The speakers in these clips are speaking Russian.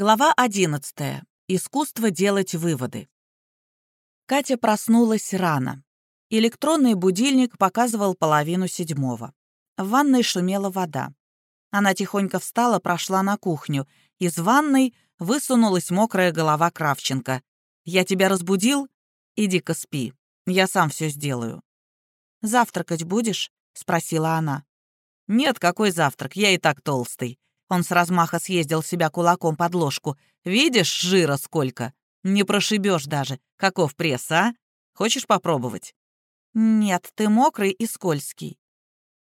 Глава 11. Искусство делать выводы. Катя проснулась рано. Электронный будильник показывал половину седьмого. В ванной шумела вода. Она тихонько встала, прошла на кухню. Из ванной высунулась мокрая голова Кравченко. «Я тебя разбудил? Иди-ка спи. Я сам все сделаю». «Завтракать будешь?» — спросила она. «Нет, какой завтрак? Я и так толстый. Он с размаха съездил себя кулаком под ложку. «Видишь, жира сколько? Не прошибешь даже. Каков пресс, а? Хочешь попробовать?» «Нет, ты мокрый и скользкий».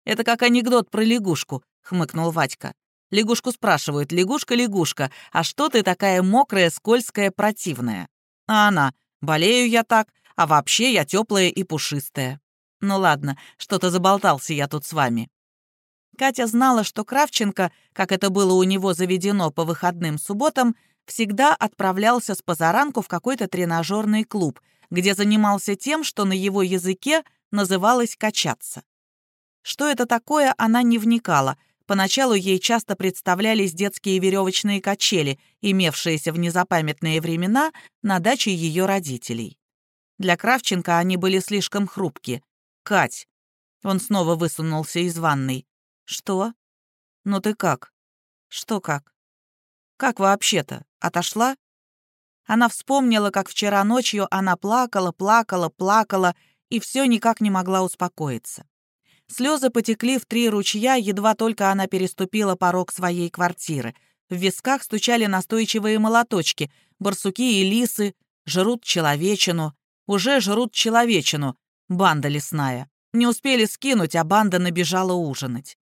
«Это как анекдот про лягушку», — хмыкнул Вадька. Лягушку спрашивают, лягушка, лягушка, а что ты такая мокрая, скользкая, противная? А она, болею я так, а вообще я теплая и пушистая. Ну ладно, что-то заболтался я тут с вами. Катя знала, что Кравченко, как это было у него заведено по выходным субботам, всегда отправлялся с позаранку в какой-то тренажерный клуб, где занимался тем, что на его языке называлось «качаться». Что это такое, она не вникала. Поначалу ей часто представлялись детские веревочные качели, имевшиеся в незапамятные времена на даче ее родителей. Для Кравченко они были слишком хрупкие. «Кать!» Он снова высунулся из ванной. «Что? Ну ты как? Что как? Как вообще-то? Отошла?» Она вспомнила, как вчера ночью она плакала, плакала, плакала и все никак не могла успокоиться. Слезы потекли в три ручья, едва только она переступила порог своей квартиры. В висках стучали настойчивые молоточки. Барсуки и лисы жрут человечину. Уже жрут человечину. Банда лесная. Не успели скинуть, а банда набежала ужинать.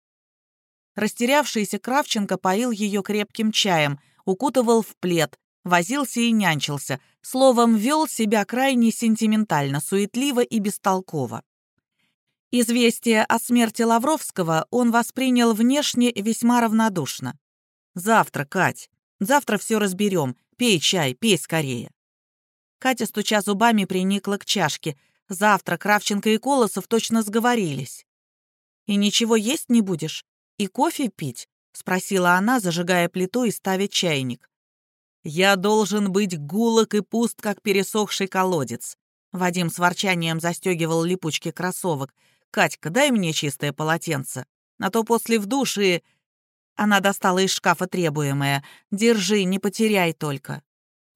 Растерявшийся Кравченко поил ее крепким чаем, укутывал в плед, возился и нянчился, словом, вел себя крайне сентиментально, суетливо и бестолково. Известие о смерти Лавровского он воспринял внешне весьма равнодушно. «Завтра, Кать, завтра все разберем. Пей чай, пей скорее». Катя, стуча зубами, приникла к чашке. Завтра Кравченко и Колосов точно сговорились. «И ничего есть не будешь?» И кофе пить?» — спросила она, зажигая плиту и ставя чайник. «Я должен быть гулок и пуст, как пересохший колодец». Вадим с ворчанием застегивал липучки кроссовок. «Катька, дай мне чистое полотенце, а то после в душ и...» Она достала из шкафа требуемое. «Держи, не потеряй только».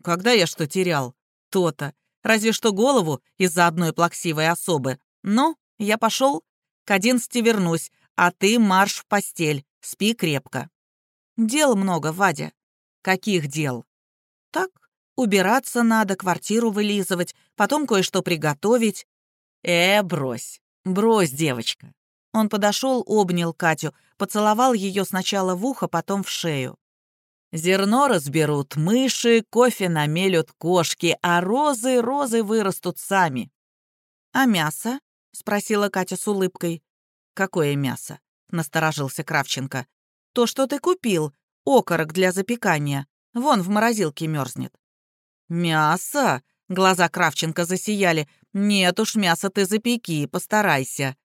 «Когда я что терял?» «То-то. Разве что голову из-за одной плаксивой особы. Ну, я пошел. К одиннадцати вернусь, а ты марш в постель, спи крепко. Дел много, Вадя. Каких дел? Так, убираться надо, квартиру вылизывать, потом кое-что приготовить. Э, брось, брось, девочка. Он подошел, обнял Катю, поцеловал ее сначала в ухо, потом в шею. Зерно разберут мыши, кофе намелют кошки, а розы, розы вырастут сами. «А мясо?» — спросила Катя с улыбкой. «Какое мясо?» — насторожился Кравченко. «То, что ты купил. Окорок для запекания. Вон в морозилке мерзнет». «Мясо?» — глаза Кравченко засияли. «Нет уж, мясо ты запеки, постарайся».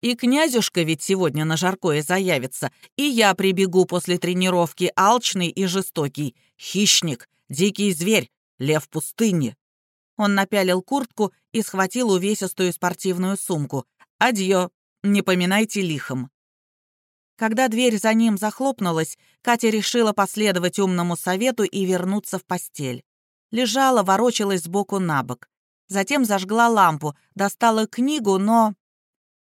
И князюшка ведь сегодня на жаркое заявится, и я прибегу после тренировки, алчный и жестокий, хищник, дикий зверь, лев пустыни. Он напялил куртку и схватил увесистую спортивную сумку. «Адьё, не поминайте лихом». Когда дверь за ним захлопнулась, Катя решила последовать умному совету и вернуться в постель. Лежала, ворочалась сбоку на бок. Затем зажгла лампу, достала книгу, но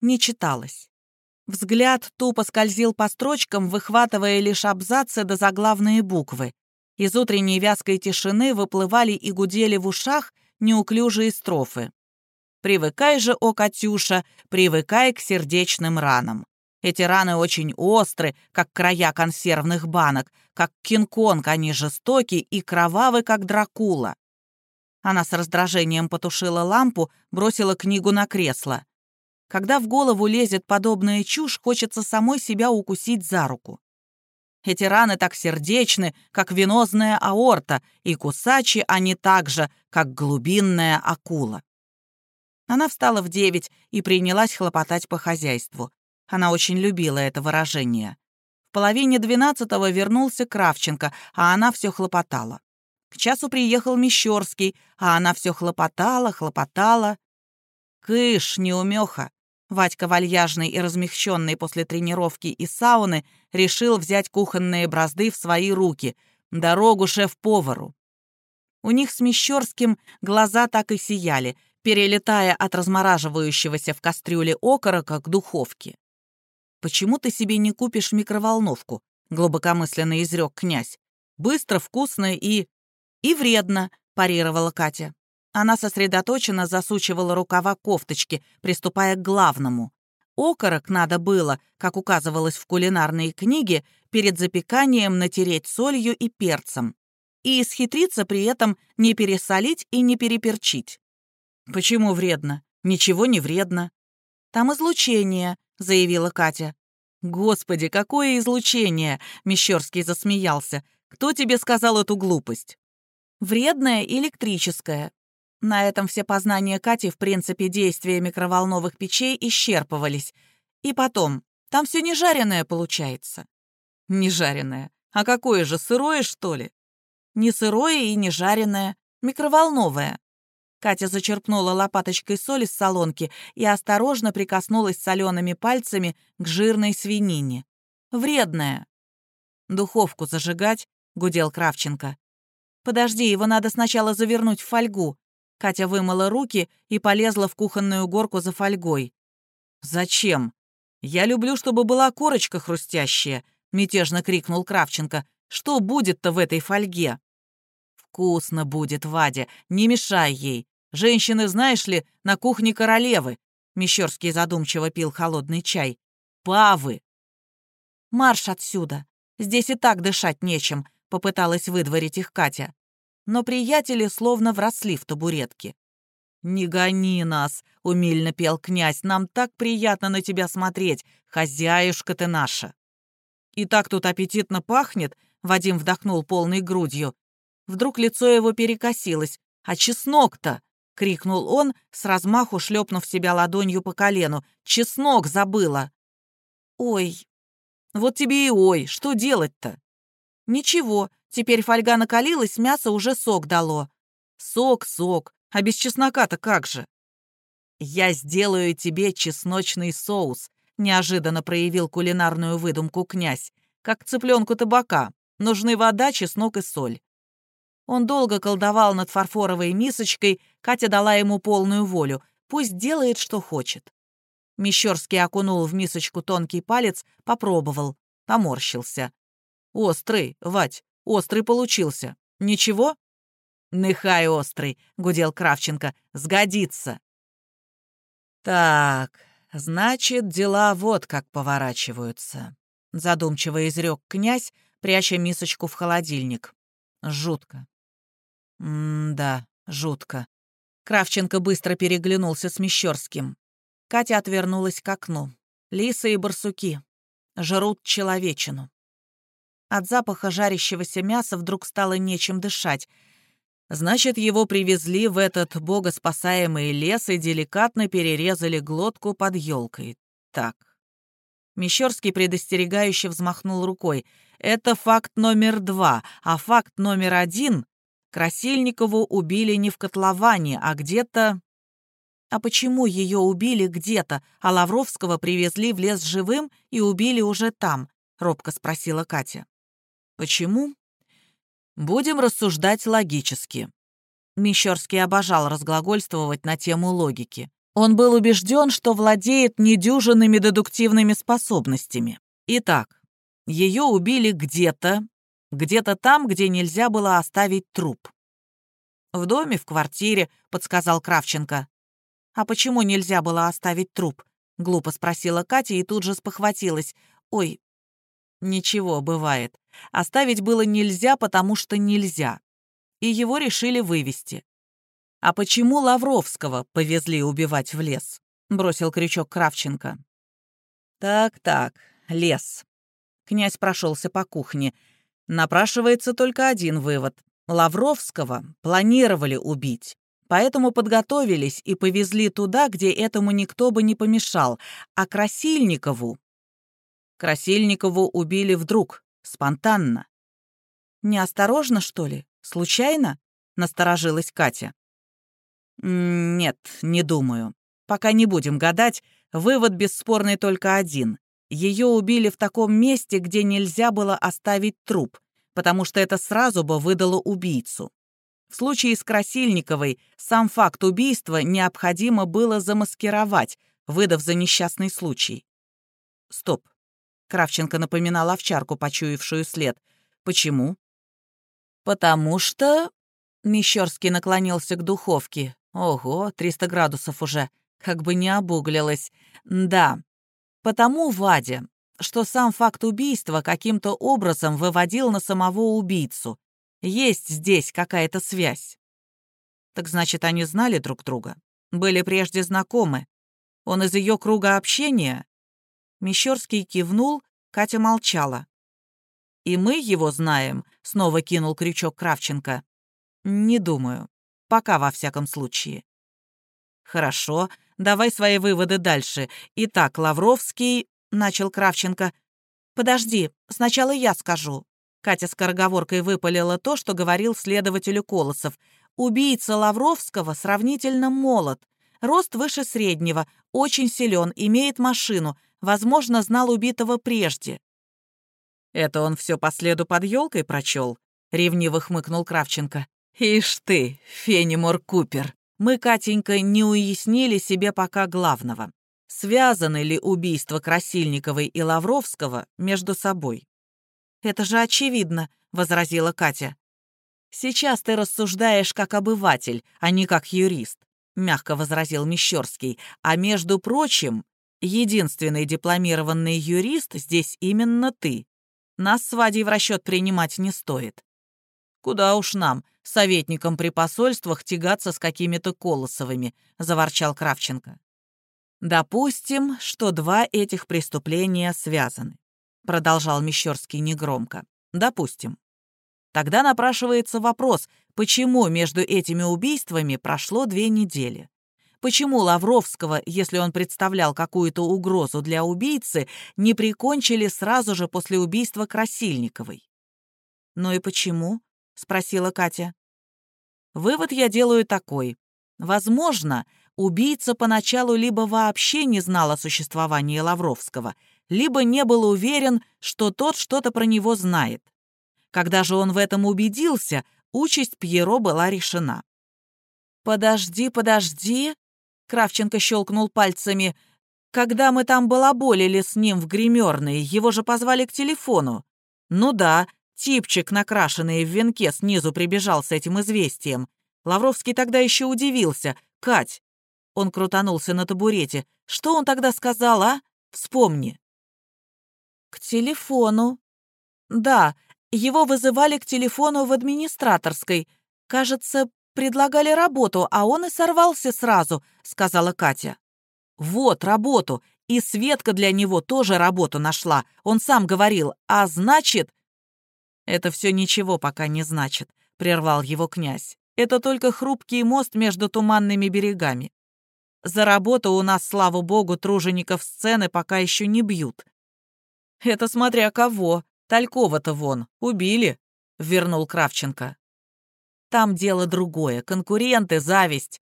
не читалась. Взгляд тупо скользил по строчкам, выхватывая лишь абзацы до заглавные буквы. Из утренней вязкой тишины выплывали и гудели в ушах неуклюжие строфы. Привыкай же, о Катюша, привыкай к сердечным ранам. Эти раны очень остры, как края консервных банок, как Кинг-Конг, они жестоки и кровавы, как Дракула. Она с раздражением потушила лампу, бросила книгу на кресло. Когда в голову лезет подобная чушь, хочется самой себя укусить за руку. Эти раны так сердечны, как венозная аорта, и кусачи они так же, как глубинная акула. Она встала в девять и принялась хлопотать по хозяйству. Она очень любила это выражение. В половине двенадцатого вернулся Кравченко, а она все хлопотала. К часу приехал Мещерский, а она все хлопотала, хлопотала. «Кыш, неумеха!» Вадька, вальяжный и размягченный после тренировки и сауны, решил взять кухонные бразды в свои руки, дорогу шеф-повару. У них с Мещерским глаза так и сияли, перелетая от размораживающегося в кастрюле окорока к духовке. «Почему ты себе не купишь микроволновку?» — глубокомысленно изрек князь. «Быстро, вкусно и...» «И вредно», — парировала Катя. Она сосредоточенно засучивала рукава кофточки, приступая к главному. Окорок надо было, как указывалось в кулинарной книге, перед запеканием натереть солью и перцем. И исхитриться при этом не пересолить и не переперчить. «Почему вредно? Ничего не вредно». «Там излучение», — заявила Катя. «Господи, какое излучение!» — Мещерский засмеялся. «Кто тебе сказал эту глупость?» «Вредное электрическое». На этом все познания Кати в принципе действия микроволновых печей исчерпывались. И потом, там все не жареное получается. Не жареное. А какое же, сырое, что ли? Не сырое и не жареное, микроволновое. Катя зачерпнула лопаточкой соли с солонки и осторожно прикоснулась солеными пальцами к жирной свинине. Вредная. «Духовку зажигать?» — гудел Кравченко. «Подожди, его надо сначала завернуть в фольгу». Катя вымыла руки и полезла в кухонную горку за фольгой. «Зачем? Я люблю, чтобы была корочка хрустящая», — мятежно крикнул Кравченко. «Что будет-то в этой фольге?» «Вкусно будет, Вадя, не мешай ей. Женщины, знаешь ли, на кухне королевы. Мещерский задумчиво пил холодный чай. Павы. Марш отсюда. Здесь и так дышать нечем, попыталась выдворить их Катя. Но приятели словно вросли в табуретки. «Не гони нас», — умильно пел князь, — «нам так приятно на тебя смотреть, хозяюшка ты наша». «И так тут аппетитно пахнет», — Вадим вдохнул полной грудью. Вдруг лицо его перекосилось. «А чеснок-то!» — крикнул он, с размаху шлепнув себя ладонью по колену. «Чеснок забыла!» «Ой!» «Вот тебе и ой! Что делать-то?» «Ничего, теперь фольга накалилась, мясо уже сок дало». «Сок, сок! А без чеснока-то как же?» «Я сделаю тебе чесночный соус», — неожиданно проявил кулинарную выдумку князь. «Как цыпленку табака. Нужны вода, чеснок и соль». Он долго колдовал над фарфоровой мисочкой, Катя дала ему полную волю. Пусть делает, что хочет. Мещерский окунул в мисочку тонкий палец, попробовал, поморщился. «Острый, Вать, острый получился. Ничего?» «Нехай острый», — гудел Кравченко, — «сгодится». «Так, значит, дела вот как поворачиваются», — задумчиво изрек князь, пряча мисочку в холодильник. «Жутко. М-да, жутко. Кравченко быстро переглянулся с Мещерским. Катя отвернулась к окну. Лисы и барсуки. Жрут человечину. От запаха жарящегося мяса вдруг стало нечем дышать. Значит, его привезли в этот богоспасаемый лес и деликатно перерезали глотку под елкой. Так. Мещерский предостерегающе взмахнул рукой. Это факт номер два, а факт номер один Красильникову убили не в котловане, а где-то... А почему ее убили где-то, а Лавровского привезли в лес живым и убили уже там? Робко спросила Катя. Почему? Будем рассуждать логически. Мещерский обожал разглагольствовать на тему логики. Он был убежден, что владеет недюжинными дедуктивными способностями. Итак, ее убили где-то, где-то там, где нельзя было оставить труп. «В доме, в квартире», — подсказал Кравченко. «А почему нельзя было оставить труп?» — глупо спросила Катя и тут же спохватилась. «Ой, ничего, бывает. Оставить было нельзя, потому что нельзя. И его решили вывести. «А почему Лавровского повезли убивать в лес?» — бросил крючок Кравченко. «Так-так, лес». Князь прошелся по кухне. Напрашивается только один вывод. Лавровского планировали убить, поэтому подготовились и повезли туда, где этому никто бы не помешал, а Красильникову... Красильникову убили вдруг, спонтанно. «Неосторожно, что ли? Случайно?» — насторожилась Катя. «Нет, не думаю. Пока не будем гадать, вывод бесспорный только один. Ее убили в таком месте, где нельзя было оставить труп, потому что это сразу бы выдало убийцу. В случае с Красильниковой сам факт убийства необходимо было замаскировать, выдав за несчастный случай. Стоп. Кравченко напоминал овчарку, почуявшую след. Почему? Потому что... Мещерский наклонился к духовке. Ого, 300 градусов уже. Как бы не обуглилось. Да. Потому, Вадя, что сам факт убийства каким-то образом выводил на самого убийцу. Есть здесь какая-то связь. Так значит, они знали друг друга? Были прежде знакомы? Он из ее круга общения? Мещерский кивнул, Катя молчала. «И мы его знаем», — снова кинул крючок Кравченко. «Не думаю. Пока, во всяком случае». «Хорошо, давай свои выводы дальше. Итак, Лавровский...» — начал Кравченко. «Подожди, сначала я скажу». Катя скороговоркой выпалила то, что говорил следователю Колосов. «Убийца Лавровского сравнительно молод. Рост выше среднего, очень силен, имеет машину, возможно, знал убитого прежде. «Это он все по следу под елкой прочел?» — ревниво хмыкнул Кравченко. «Ишь ты, Фенимор Купер, мы, Катенька, не уяснили себе пока главного. Связаны ли убийства Красильниковой и Лавровского между собой?» «Это же очевидно», — возразила Катя. «Сейчас ты рассуждаешь как обыватель, а не как юрист», — мягко возразил Мещерский. «А между прочим, Единственный дипломированный юрист здесь именно ты. Нас с Вадей в расчет принимать не стоит. Куда уж нам, советникам при посольствах, тягаться с какими-то Колосовыми, заворчал Кравченко. Допустим, что два этих преступления связаны, продолжал Мещерский негромко. Допустим. Тогда напрашивается вопрос, почему между этими убийствами прошло две недели? Почему Лавровского, если он представлял какую-то угрозу для убийцы, не прикончили сразу же после убийства Красильниковой? «Ну и почему?» — спросила Катя. «Вывод я делаю такой. Возможно, убийца поначалу либо вообще не знал о существовании Лавровского, либо не был уверен, что тот что-то про него знает. Когда же он в этом убедился, участь Пьеро была решена. «Подожди, подожди», Кравченко щелкнул пальцами. «Когда мы там балаболили с ним в гримерной, его же позвали к телефону. Ну да, типчик, накрашенный в венке, снизу прибежал с этим известием. Лавровский тогда еще удивился. «Кать!» Он крутанулся на табурете. «Что он тогда сказал, а? Вспомни». «К телефону». «Да, его вызывали к телефону в администраторской. Кажется, Предлагали работу, а он и сорвался сразу», — сказала Катя. «Вот, работу. И Светка для него тоже работу нашла. Он сам говорил. А значит...» «Это все ничего пока не значит», — прервал его князь. «Это только хрупкий мост между туманными берегами. За работу у нас, слава богу, тружеников сцены пока еще не бьют». «Это смотря кого. Талькова-то вон. Убили», — вернул Кравченко. Там дело другое, конкуренты, зависть.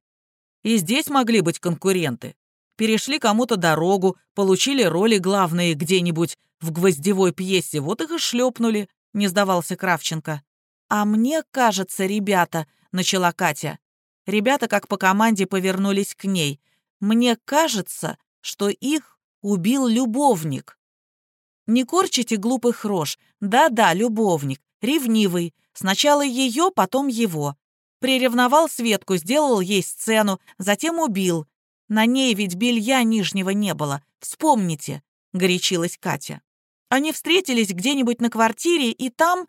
И здесь могли быть конкуренты. Перешли кому-то дорогу, получили роли главные где-нибудь в гвоздевой пьесе, вот их и шлепнули, не сдавался Кравченко. «А мне кажется, ребята», — начала Катя. Ребята, как по команде, повернулись к ней. «Мне кажется, что их убил любовник». «Не корчите глупых рож. Да-да, любовник. Ревнивый. Сначала ее, потом его. Приревновал Светку, сделал ей сцену, затем убил. На ней ведь белья нижнего не было. Вспомните, — горячилась Катя. Они встретились где-нибудь на квартире, и там...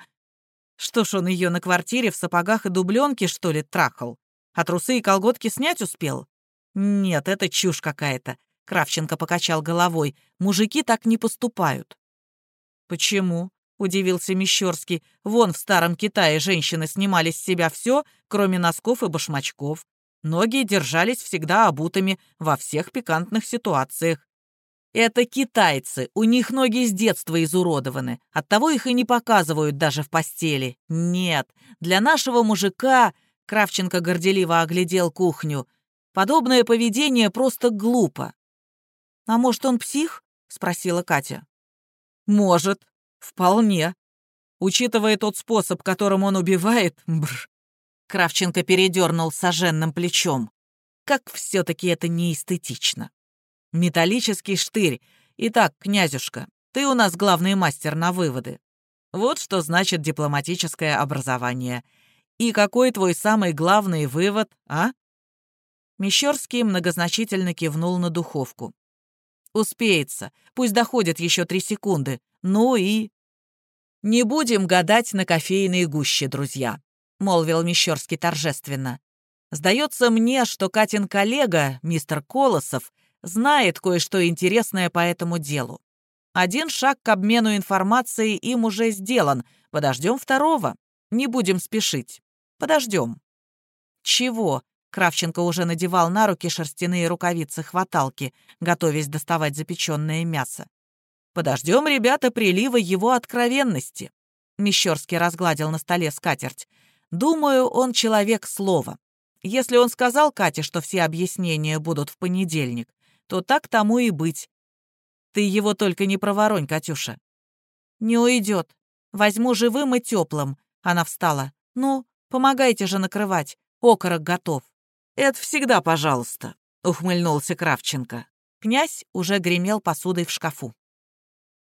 Что ж он ее на квартире в сапогах и дубленке, что ли, трахал? А трусы и колготки снять успел? Нет, это чушь какая-то. Кравченко покачал головой. Мужики так не поступают. Почему? удивился Мещерский. «Вон в Старом Китае женщины снимали с себя все, кроме носков и башмачков. Ноги держались всегда обутыми во всех пикантных ситуациях. Это китайцы, у них ноги с детства изуродованы, оттого их и не показывают даже в постели. Нет, для нашего мужика, Кравченко горделиво оглядел кухню, подобное поведение просто глупо. «А может, он псих?» — спросила Катя. «Может, вполне. Учитывая тот способ, которым он убивает, бр. Кравченко передернул соженным плечом. Как все-таки это неэстетично. Металлический штырь. Итак, князюшка, ты у нас главный мастер на выводы. Вот что значит дипломатическое образование. И какой твой самый главный вывод, а? Мещерский многозначительно кивнул на духовку. Успеется. Пусть доходит еще три секунды. Ну и... Не будем гадать на кофейные гуще, друзья молвил Мещерский торжественно. «Сдается мне, что Катин коллега, мистер Колосов, знает кое-что интересное по этому делу. Один шаг к обмену информацией им уже сделан. Подождем второго. Не будем спешить. Подождем». «Чего?» Кравченко уже надевал на руки шерстяные рукавицы-хваталки, готовясь доставать запеченное мясо. «Подождем, ребята, прилива его откровенности». Мещерский разгладил на столе скатерть. Думаю, он человек слова. Если он сказал Кате, что все объяснения будут в понедельник, то так тому и быть. Ты его только не проворонь, Катюша. Не уйдет. Возьму живым и теплым. Она встала. Ну, помогайте же накрывать. Окорок готов. Это всегда пожалуйста, ухмыльнулся Кравченко. Князь уже гремел посудой в шкафу.